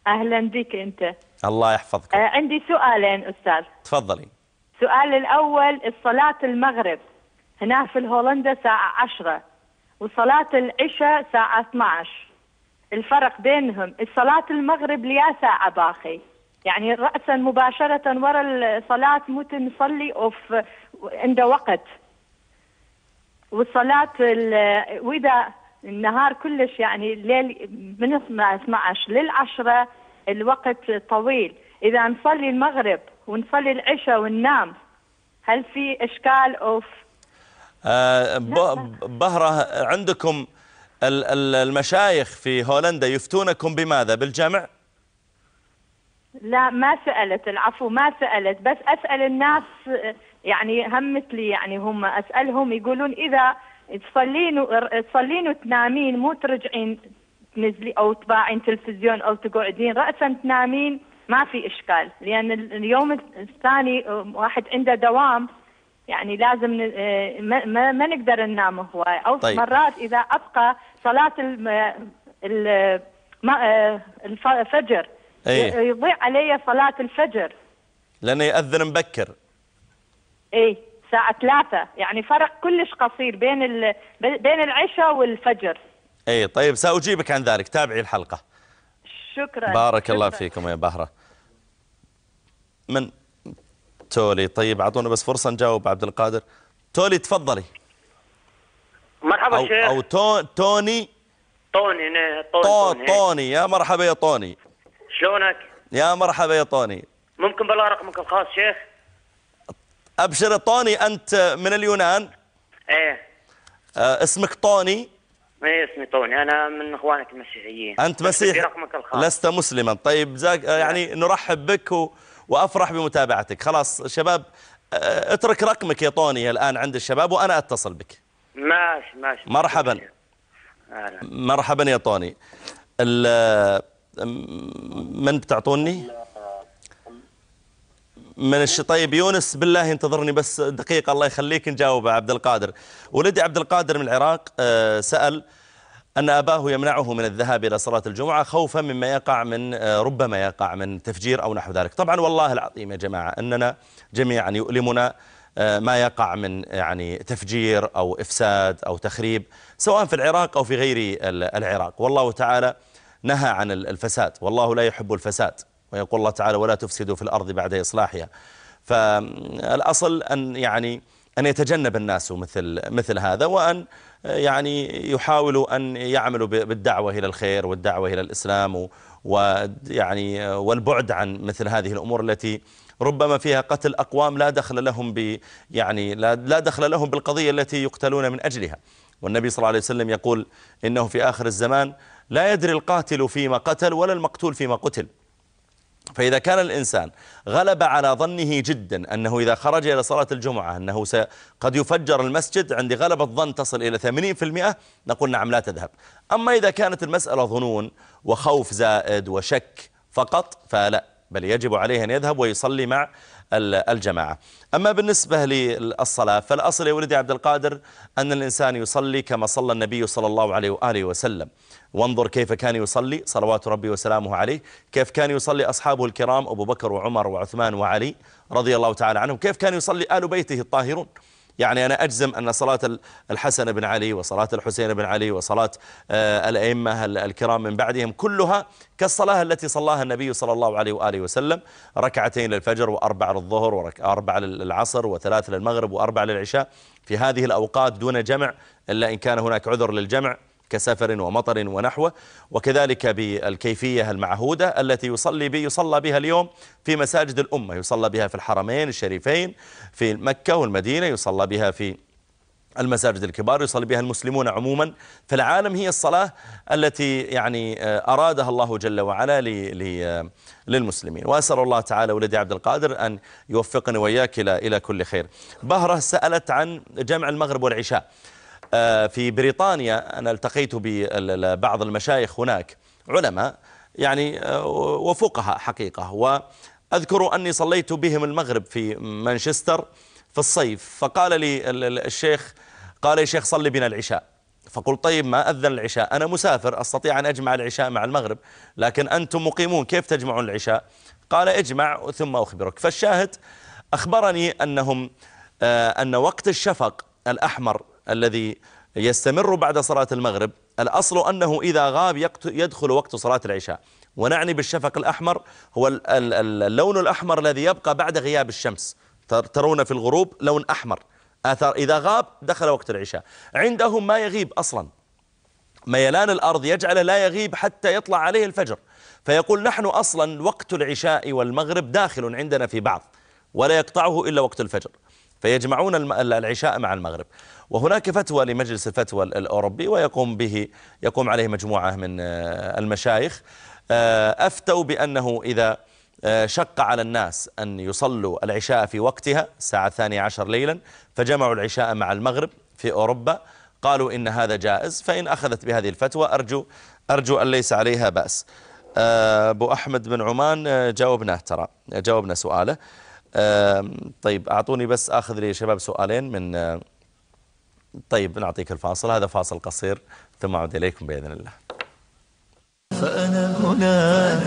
أهلا بك أنت. الله يحفظك. آه عندي سؤالين أستاذ. تفضلي. السؤال الأول الصلاة المغرب هنا في الهولندا ساعة عشرة وصلاة العشاء ساعة 12 الفرق بينهم الصلاة المغرب ليا ساعة باقي. يعني رأسا مباشرة ورا الصلاة ممكن نصلي أوف عنده وقت. والصلاة ال- وإذا النهار كلش يعني الليل من 12 للعشرة الوقت طويل. إذا نصلي المغرب ونصلي العشاء وننام هل في إشكال أوف؟ آه، بهرة عندكم ال- ال- المشايخ في هولندا يفتونكم بماذا؟ بالجمع؟ لا ما سألت العفو ما سألت بس أسأل الناس يعني هم مثلي يعني هم أسألهم يقولون إذا تصلين تصلين وتنامين مو ترجعين تنزلي أو تباعين تلفزيون أو تقعدين رأسا تنامين ما في إشكال لأن اليوم الثاني واحد عنده دوام يعني لازم ما, ما, ما نقدر ننام هواي أو طيب. مرات. ال... ما... الف- الفجر إيه. يضيع علي صلاة الفجر لأنه يأذن مبكر اي الساعة ثلاثة. يعني فرق كلش قصير بين ال... بين العشاء والفجر. اي طيب سأجيبك عن ذلك. تابعي الحلقة. شكرا. بارك الله شكراً. فيكم يا بهرة. من؟ تولي. طيب أعطونا بس فرصة نجاوب عبد القادر. تولي تفضلي. مرحبا أو, شيخ. أو تو توني؟ طوني طوني طو طوني. طوني يا مرحبا يا طوني شلونك؟ يا مرحبا يا طوني ممكن بلا رقمك الخاص شيخ؟ أبشر طوني أنت من اليونان؟ إيه. آه، اسمك طوني إيه اسمي طوني أنا من إخوانك المسيحيين. بدي مسيحي رقمك الخاص. لست مسلما. طيب زاك آه، يعني نرحب بك و... وأفرح بمتابعتك. خلاص شباب آه، اترك رقمك يا طوني الآن عند الشباب وأنا أتصل بك. ماشي ماشي. مرحبا. مرحبا يا طوني ال- من بتعطوني؟ من الش طيب يونس بالله انتظرني بس دقيقة الله يخليك نجاوب عبد القادر. ولدي عبد القادر من العراق آه، سأل أن أباه يمنعه من الذهاب إلى صلاة الجمعة خوفا مما يقع من آه، ربما يقع من تفجير أو نحو ذلك. طبعا والله العظيم يا جماعة أننا جميعا يؤلمنا آه، ما يقع من يعني تفجير أو إفساد أو تخريب سواء في العراق أو في غير ال- العراق. والله تعالى نهى عن ال- الفساد والله لا يحب الفساد. ويقول الله تعالى ولا تفسدوا في الأرض بعد إصلاحها. فالأصل أن يعني أن يتجنب الناس مثل مثل هذا وأن يعني يحاولوا أن يعملوا بالدعوة إلى الخير والدعوة إلى الإسلام ويعني والبعد عن مثل هذه الأمور التي ربما فيها قتل أقوام لا دخل لهم ب يعني لا دخل لهم بالقضية التي يقتلون من أجلها. والنبي صلى الله عليه وسلم يقول إنه في آخر الزمان لا يدري القاتل فيما قتل ولا المقتول فيما قتل. فإذا كان الإنسان غلب على ظنه جدا أنه إذا خرج إلى صلاة الجمعة أنه قد يفجر المسجد عندي غلبة ظن تصل إلى 80% نقول نعم لا تذهب. أما إذا كانت المسألة ظنون وخوف زائد وشك فقط فلا بل يجب عليه أن يذهب ويصلي مع ال- الجماعة. أما بالنسبة للصلاة فالأصل يا ولدي عبد القادر أن الإنسان يصلي كما صلى النبي صلى الله عليه وآله وسلم. وانظر كيف كان يصلي. صلوات ربي وسلامه عليه. كيف كان يصلي أصحابه الكرام؟ أبو بكر وعمر وعثمان وعلي رضي الله تعالى عنهم. كيف كان يصلي آل بيته الطاهرون؟ يعني أنا أجزم أن صلاة ال- الحسن بن علي وصلاة الحسين بن علي وصلاة آه، الأئمة ال- الكرام من بعدهم كلها كالصلاة التي صلاها النبي صلى الله عليه وآله وسلم. ركعتين للفجر وأربع للظهر وأربع للعصر وثلاث للمغرب وأربع للعشاء. في هذه الأوقات دون جمع إلا إن كان هناك عذر للجمع. كسفر ومطر ونحوه وكذلك بالكيفية المعهودة التي يصلي بي يصلى بها اليوم في مساجد الأمة. يصلى بها في الحرمين الشريفين في مكة والمدينة يصلى بها في المساجد الكبار يصلي بها المسلمون عموما. في العالم هي الصلاة التي يعني آه، أرادها الله جل وعلا آه، للمسلمين. وأسأل الله تعالى ولدي عبد القادر أن يوفقني وإياك إلى كل خير. بهرة سألت عن جمع المغرب والعشاء. في بريطانيا أنا التقيت ببعض المشايخ هناك علماء يعني آه، وفقهاء حقيقة. وأذكر أني صليت بهم المغرب في مانشستر في الصيف فقال لي ال- ال- الشيخ قال يا شيخ صلي بنا العشاء. فقلت طيب ما أذن العشاء؟ أنا مسافر أستطيع أن أجمع العشاء مع المغرب لكن أنتم مقيمون كيف تجمعون العشاء؟ قال اجمع ثم أخبرك. فالشاهد أخبرني أنهم آه، أن وقت الشفق الأحمر الذي يستمر بعد صلاة المغرب. الأصل أنه إذا غاب يدخل وقت صلاة العشاء. ونعني بالشفق الأحمر هو ال- ال- ال- اللون الأحمر الذي يبقى بعد غياب الشمس. تر- ترون في الغروب لون أحمر. آثار إذا غاب دخل وقت العشاء. عندهم ما يغيب أصلا. ميلان الأرض يجعله لا يغيب حتى يطلع عليه الفجر. فيقول نحن أصلا وقت العشاء والمغرب داخل عندنا في بعض ولا يقطعه إلا وقت الفجر. فيجمعون العشاء مع المغرب. وهناك فتوى لمجلس الفتوى الأوروبي ويقوم به يقوم عليه مجموعة من آه، المشايخ. آه، أفتوا بأنه إذا آه، شق على الناس أن يصلوا العشاء في وقتها الساعة الثانية عشر ليلا فجمعوا العشاء مع المغرب في أوروبا. قالوا إن هذا جائز فإن أخذت بهذه الفتوى أرجو أرجو أن ليس عليها بأس. أبو أحمد بن عمان جاوبناه ترى جاوبنا سؤاله. طيب أعطوني بس أخذ لي شباب سؤالين من طيب نعطيك الفاصل. هذا فاصل قصير. ثم أعود إليكم بإذن الله. فأنا هنا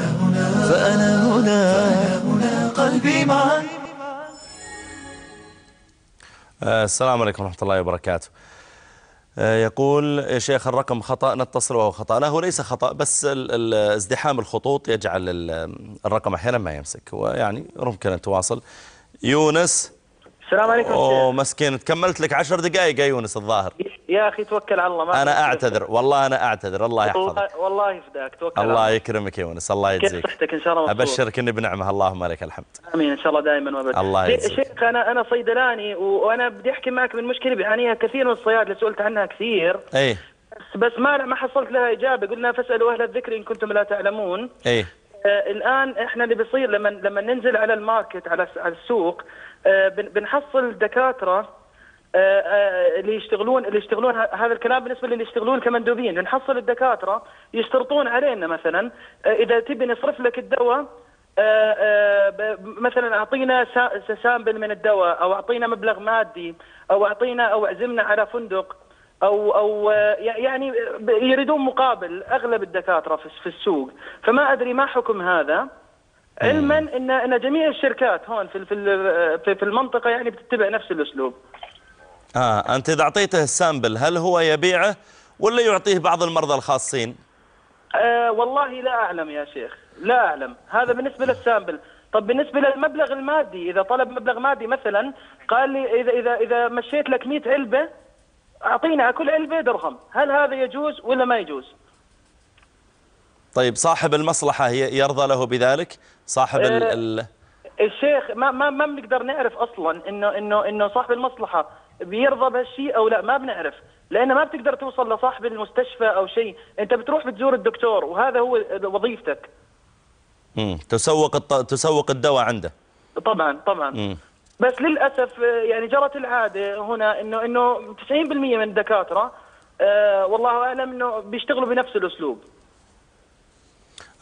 فأنا هنا قلبي معك. آه، السلام عليكم ورحمة الله وبركاته. يقول يا شيخ الرقم خطأ نتصل وهو خطأ. لا هو ليس خطأ بس ازدحام الخطوط يجعل ال- الرقم أحيانا ما يمسك. ويعني ممكن أن تواصل يونس السلام عليكم أوه مسكين. كملت لك عشر دقائق يا يونس الظاهر. يا أخي توكل على الله ما مشكلة. أعتذر والله أنا أعتذر الله يحفظك. والله يفداك توكل على الله الله. يكرمك يا يونس الله كيف يجزيك. صحتك؟ إن شاء الله مبسوط. أبشرك إني بنعمة اللهم لك الحمد. آمين إن شاء الله دائما وابدا. الله يجزيك. شيخ أنا أنا صيدلاني وأنا بدي أحكي معك من مشكلة بيعانيها كثير من الصيادله سئلت عنها كثير. أي بس, ما ما حصلت لها إجابة. قلنا فاسألوا أهل الذكر إن كنتم لا تعلمون. أي آه الآن إحنا اللي بيصير لما لما ننزل على الماركت على الس- على السوق آه بن- بنحصل دكاترة آه، آه، اللي يشتغلون اللي يشتغلون هذا الكلام بالنسبة للي يشتغلون كمندوبين. بنحصل الدكاترة يشترطون علينا مثلا آه، إذا تبي نصرف لك الدواء آه، آه، مثلا أعطينا sa- sample من الدواء أو أعطينا مبلغ مادي أو اعطينا أو أعزمنا على فندق. أو أو آه، يعني ب- يريدون مقابل أغلب الدكاترة في السوق. فما أدري ما حكم هذا. علما إن إن جميع الشركات هون في في في- في المنطقة يعني بتتبع نفس الأسلوب. آه أنت إذا أعطيته ال sample هل هو يبيعه ولا يعطيه بعض المرضى الخاصين؟ أه والله لا أعلم يا شيخ. لا أعلم. هذا بالنسبة للسامبل. طب بالنسبة للمبلغ المادي إذا طلب مبلغ مادي مثلا قال لي إذا إذا إذا مشيت لك 100 علبة أعطينا على كل علبة درهم. هل هذا يجوز ولا ما يجوز؟ طيب صاحب المصلحة ي- يرضى له بذلك؟ صاحب ال آه، ال الشيخ ما ما ما بنقدر نعرف أصلا انه انه إنه صاحب المصلحة بيرضى بهالشيء أو لا ما بنعرف. لأنه ما بتقدر توصل لصاحب المستشفى أو شيء. أنت بتروح بتزور الدكتور وهذا هو وظيفتك. مم. تسوق الط... تسوق الدواء عنده. طبعا طبعا. مم. بس للأسف آه، يعني جرت العادة هنا انه إنه 90% من الدكاترة آه والله أعلم إنه بيشتغلوا بنفس الأسلوب.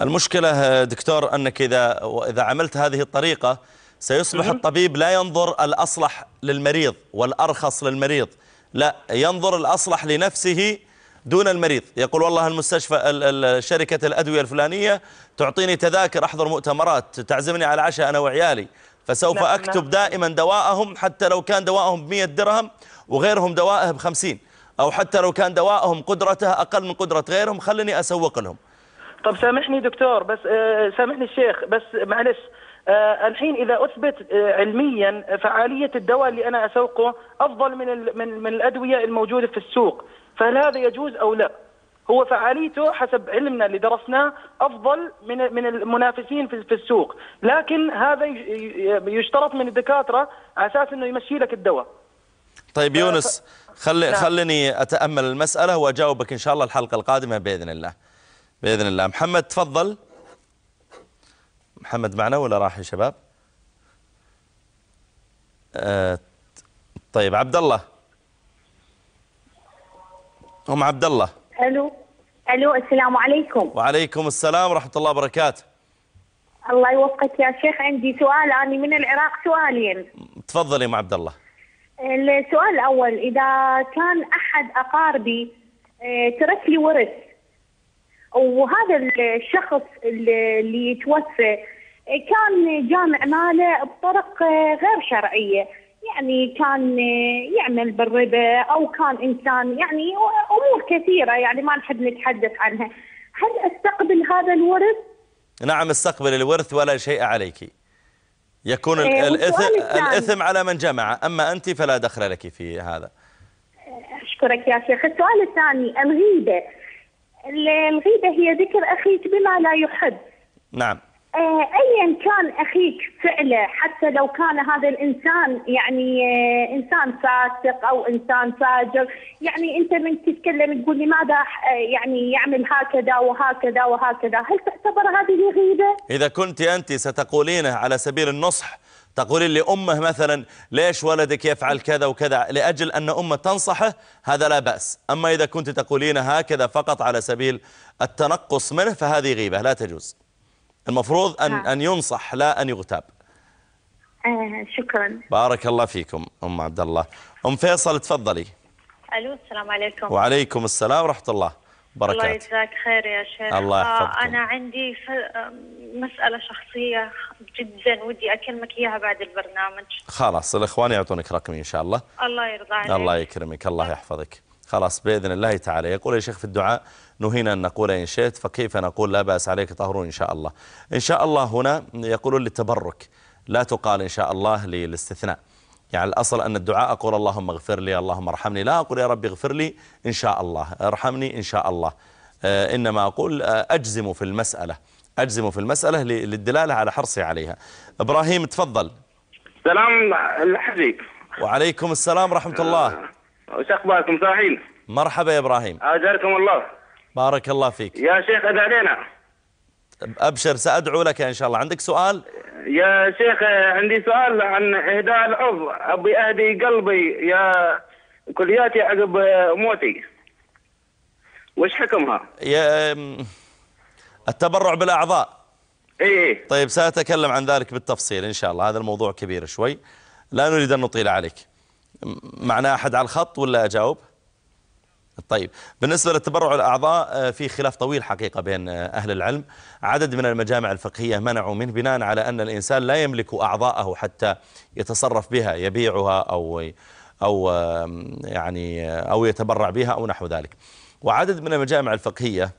المشكلة آه، دكتور أنك إذا إذا عملت هذه الطريقة سيصبح الطبيب لا ينظر الأصلح للمريض والأرخص للمريض. لا ينظر الأصلح لنفسه دون المريض. يقول والله المستشفى ال- ال- شركة الأدوية الفلانية تعطيني تذاكر أحضر مؤتمرات تعزمني على عشاء أنا وعيالي. فسوف نعم، أكتب نعم. دائما دواءهم حتى لو كان دواءهم بمية درهم وغيرهم دوائه بخمسين. أو حتى لو كان دواءهم قدرته أقل من قدرة غيرهم خلني أسوق لهم. طب سامحني دكتور بس آه، سامحني الشيخ بس معلش آه، الحين إذا أثبت آه، علميا فعالية الدواء اللي أنا أسوقه أفضل من من الأدوية الموجودة في السوق فهل هذا يجوز أو لا؟ هو فعاليته حسب علمنا اللي درسناه أفضل من من المنافسين في في السوق. لكن هذا يشترط من الدكاترة على أساس إنه يمشي لك الدواء. طيب يونس خلي نعم. خليني أتأمل المسألة وأجاوبك إن شاء الله الحلقة القادمة بإذن الله. بإذن الله. محمد تفضل. محمد معنا ولا راح يا شباب؟ آه طيب عبد الله. أم عبد الله. ألو. ألو السلام عليكم. وعليكم السلام ورحمة الله وبركاته. الله يوفقك يا شيخ. عندي سؤال أنا من العراق سؤالين. تفضل يا أم عبد الله. السؤال الأول إذا كان أحد أقاربي آه، ترك لي ورث وهذا الشخص اللي آه، كان جامع ماله بطرق آه، غير شرعية. يعني كان يعمل بالربا أو كان إنسان يعني أمور كثيرة يعني ما نحب نتحدث عنها. هل أستقبل هذا الورث؟ نعم استقبل الورث ولا شيء عليك. يكون إيه، الإثم. الإثم على من جمع. أما أنت فلا دخل لك في هذا. أشكرك يا شيخ. السؤال الثاني الغيبة. ال- الغيبة هي ذكر أخيك بما لا يحب. نعم. ايا كان أخيك فعله حتى لو كان هذا الإنسان يعني آه، إنسان فاسق أو إنسان فاجر. يعني أنت من تتكلم تقول لماذا آه، يعني يعمل هكذا وهكذا وهكذا. هل تعتبر هذه غيبة؟ إذا كنت أنت ستقولينه على سبيل النصح تقولين لأمه مثلا ليش ولدك يفعل كذا وكذا؟ لأجل أن أمة تنصحه هذا لا بأس. أما إذا كنت تقولين هكذا فقط على سبيل التنقص منه فهذه غيبة لا تجوز. المفروض أن, نعم. أن ينصح لا أن يغتاب. آه شكرا. بارك الله فيكم أم عبد الله. أم فيصل تفضلي. ألو السلام عليكم. وعليكم السلام ورحمة الله. الله بركاته يجزاك خير يا شيخ. الله آه يحفظكم. أنا عندي ف... آه، مسألة شخصية جدا ودي أكلمك إياها بعد البرنامج. خلاص الإخوان يعطونك رقمي إن شاء الله. الله يرضى عليك. الله يكرمك الله يحفظك. خلاص بإذن الله تعالى. يقول يا شيخ في الدعاء نهينا أن نقول إن شئت فكيف نقول لا بأس عليك طهرون إن شاء الله. إن شاء الله هنا يقولون للتبرك لا تقال إن شاء الله للاستثناء. يعني الأصل أن الدعاء أقول اللهم اغفر لي اللهم ارحمني. لا أقول يا ربي اغفر لي إن شاء الله ارحمني إن شاء الله. آه، إنما أقول آه، أجزم في المسألة أجزم في المسألة للدلالة على حرصي عليها. إبراهيم تفضل. سلام الحبيب وعليكم السلام ورحمة الله. وش أخباركم؟ صاحين؟ مرحبا يا إبراهيم. اجركم الله. بارك الله فيك. يا شيخ ادعي علينا. أبشر سأدعو لك إن شاء الله. عندك سؤال؟ يا شيخ عندي سؤال عن إهداء العضو أبي أهدي قلبي يا كلياتي عقب موتي. وش حكمها؟ يا التبرع بالأعضاء. إي طيب سأتكلم عن ذلك بالتفصيل إن شاء الله. هذا الموضوع كبير شوي. لا نريد أن نطيل عليك. معنا أحد على الخط ولا أجاوب؟ طيب بالنسبة للتبرع الأعضاء آه، في خلاف طويل حقيقة بين آه، أهل العلم. عدد من المجامع الفقهية منعوا منه بناء على أن الإنسان لا يملك أعضاءه حتى يتصرف بها يبيعها أو أو يعني آه، أو يتبرع بها أو نحو ذلك. وعدد من المجامع الفقهية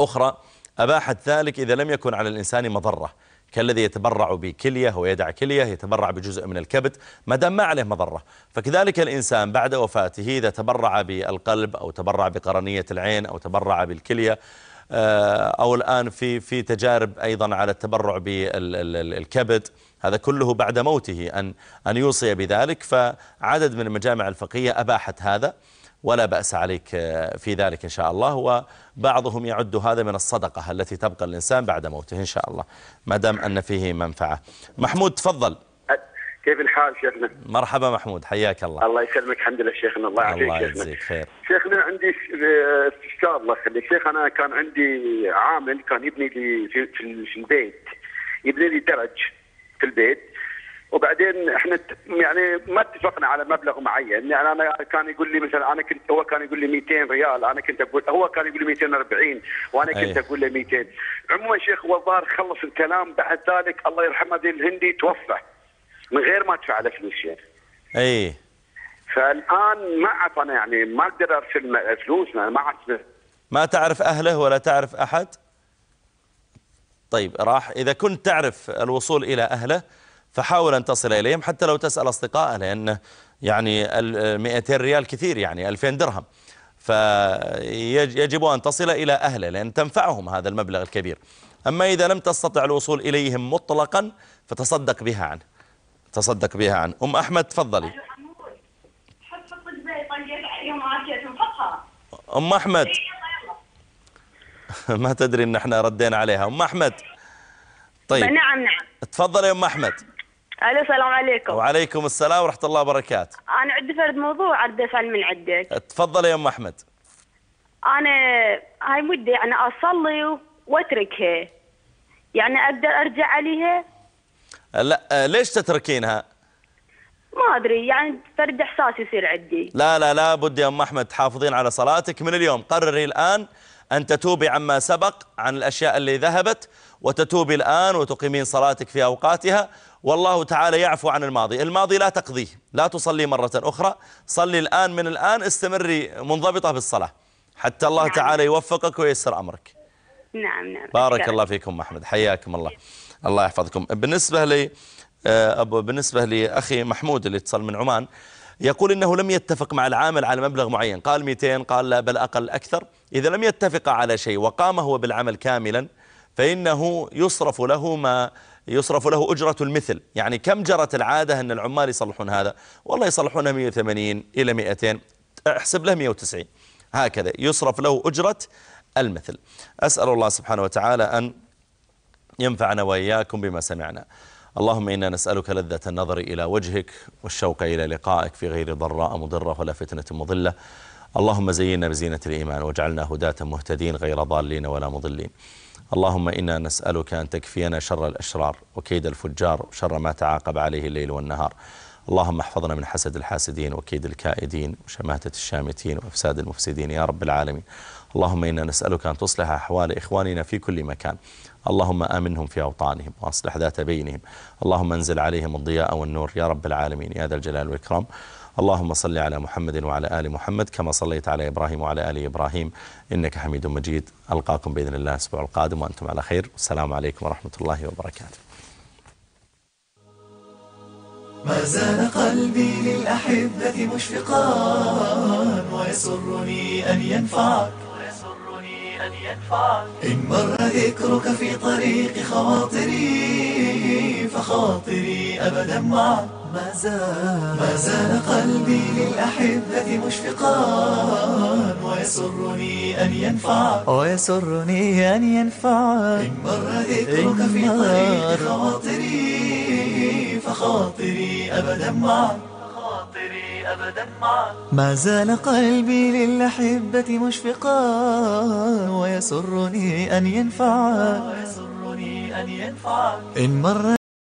أخرى أباحت ذلك إذا لم يكن على الإنسان مضرة. كالذي يتبرع بكلية ويدع كلية يتبرع بجزء من الكبد ما دام ما عليه مضرة. فكذلك الإنسان بعد وفاته إذا تبرع بالقلب أو تبرع بقرنية العين أو تبرع بالكلية آه، أو الآن في في تجارب أيضا على التبرع بالكبد هذا كله بعد موته أن أن يوصي بذلك. فعدد من المجامع الفقهية أباحت هذا. ولا بأس عليك آه، في ذلك إن شاء الله. وبعضهم يعد هذا من الصدقة التي تبقى الإنسان بعد موته إن شاء الله ما دام أن فيه منفعة. محمود تفضل. كيف الحال شيخنا؟ مرحبا محمود حياك الله. الله يسلمك الحمد لله شيخنا الله يعافيك الله يجزيك خير. شيخنا عندي ش- استفسار الله يخليك. شيخ أنا كان عندي عامل كان يبني لي في البيت يبني لي درج في البيت. وبعدين إحنا يعني ما اتفقنا على مبلغ معين. يعني أنا كان يقول لي مثلا أنا كنت هو كان يقول لي 200 ريال. أنا كنت أقول هو كان يقول لي 240 وأنا كنت أي. أقول له 200 عموما شيخ هو الظاهر خلص الكلام. بعد ذلك الله يرحمه ذي الهندي توفى. من غير ما أدفع له فلوس شيخ. أي. فالآن ما اعرف أنا يعني ما أقدر أرسل فلوس. ما أعرف. ما تعرف أهله ولا تعرف أحد؟ طيب راح. إذا كنت تعرف الوصول إلى أهله فحاول أن تصل إليهم حتى لو تسأل أصدقائه لأن يعني ال 200 ريال كثير يعني 2000 درهم. فيجب أن تصل إلى أهله لأن تنفعهم هذا المبلغ الكبير. أما إذا لم تستطع الوصول إليهم مطلقا فتصدق بها عنه. تصدق بها عنه. أم أحمد تفضلي. أم أحمد. ما تدري إن إحنا ردينا عليها. أم أحمد. طيب. نعم نعم. تفضل يا أم أحمد. ألو السلام عليكم. وعليكم السلام ورحمة الله وبركاته. أنا عندي فرد موضوع اريد أسأل من عندك. تفضل يا أم أحمد. أنا هاي مدة يعني أصلي وأتركها. يعني أقدر أرجع عليها؟ لا آه، ليش تتركينها؟ ما أدري يعني فرد إحساس يصير عندي. لا لا لا بد يا أم أحمد تحافظين على صلاتك. من اليوم قرري الآن أن تتوبي عما سبق عن الأشياء اللي ذهبت وتتوبي الآن وتقيمين صلاتك في أوقاتها. والله تعالى يعفو عن الماضي. الماضي لا تقضيه لا تصلي مرة أخرى. صلي الآن من الآن استمري منضبطة بالصلاة. حتى الله نعم. تعالى يوفقك وييسر أمرك. نعم نعم. بارك أشكرك. الله فيكم أحمد. حياكم الله. الله يحفظكم. بالنسبة لي آه، أبو بالنسبة لأخي محمود اللي اتصل من عمان يقول إنه لم يتفق مع العامل على مبلغ معين. قال 200 قال لا بل أقل أكثر. إذا لم يتفق على شيء وقام هو بالعمل كاملا فإنه يصرف له ما يصرف له أجرة المثل. يعني كم جرت العادة أن العمال يصلحون هذا؟ والله يصلحونها 180 إلى 200 احسب له 190 هكذا يصرف له أجرة المثل. أسأل الله سبحانه وتعالى أن ينفعنا وإياكم بما سمعنا. اللهم إنا نسألك لذة النظر إلى وجهك والشوق إلى لقائك في غير ضراء مضرة ولا فتنة مضلة. اللهم زينا بزينة الإيمان واجعلنا هداة مهتدين غير ضالين ولا مضلين. اللهم إنا نسألك أن تكفينا شر الأشرار وكيد الفجار وشر ما تعاقب عليه الليل والنهار. اللهم احفظنا من حسد الحاسدين وكيد الكائدين وشماتة الشامتين وأفساد المفسدين يا رب العالمين. اللهم إنا نسألك أن تصلح أحوال إخواننا في كل مكان. اللهم آمنهم في أوطانهم وأصلح ذات بينهم. اللهم أنزل عليهم الضياء والنور يا رب العالمين يا ذا الجلال والإكرام. اللهم صل على محمد وعلى آل محمد كما صليت على إبراهيم وعلى آل إبراهيم. إنك حميد مجيد. ألقاكم بإذن الله الأسبوع القادم وأنتم على خير. والسلام عليكم ورحمة الله وبركاته. ما زال قلبي للأحبة مشفقا ويسرني أن ينفعك. إن مر ذكرك في طريق خواطري فخواطري أبدا معك ما زال. ما زال قلبي للأحبة مشفقا ويسرني أن ينفعك ويسرني أن ينفعك إن مر ذكرك في طريق خواطري فخاطري أبدا معك خاطري أبدا معك ما زال قلبي للأحبة مشفقا ويسرني أن ينفعك ويسرني أن ينفعك إن مر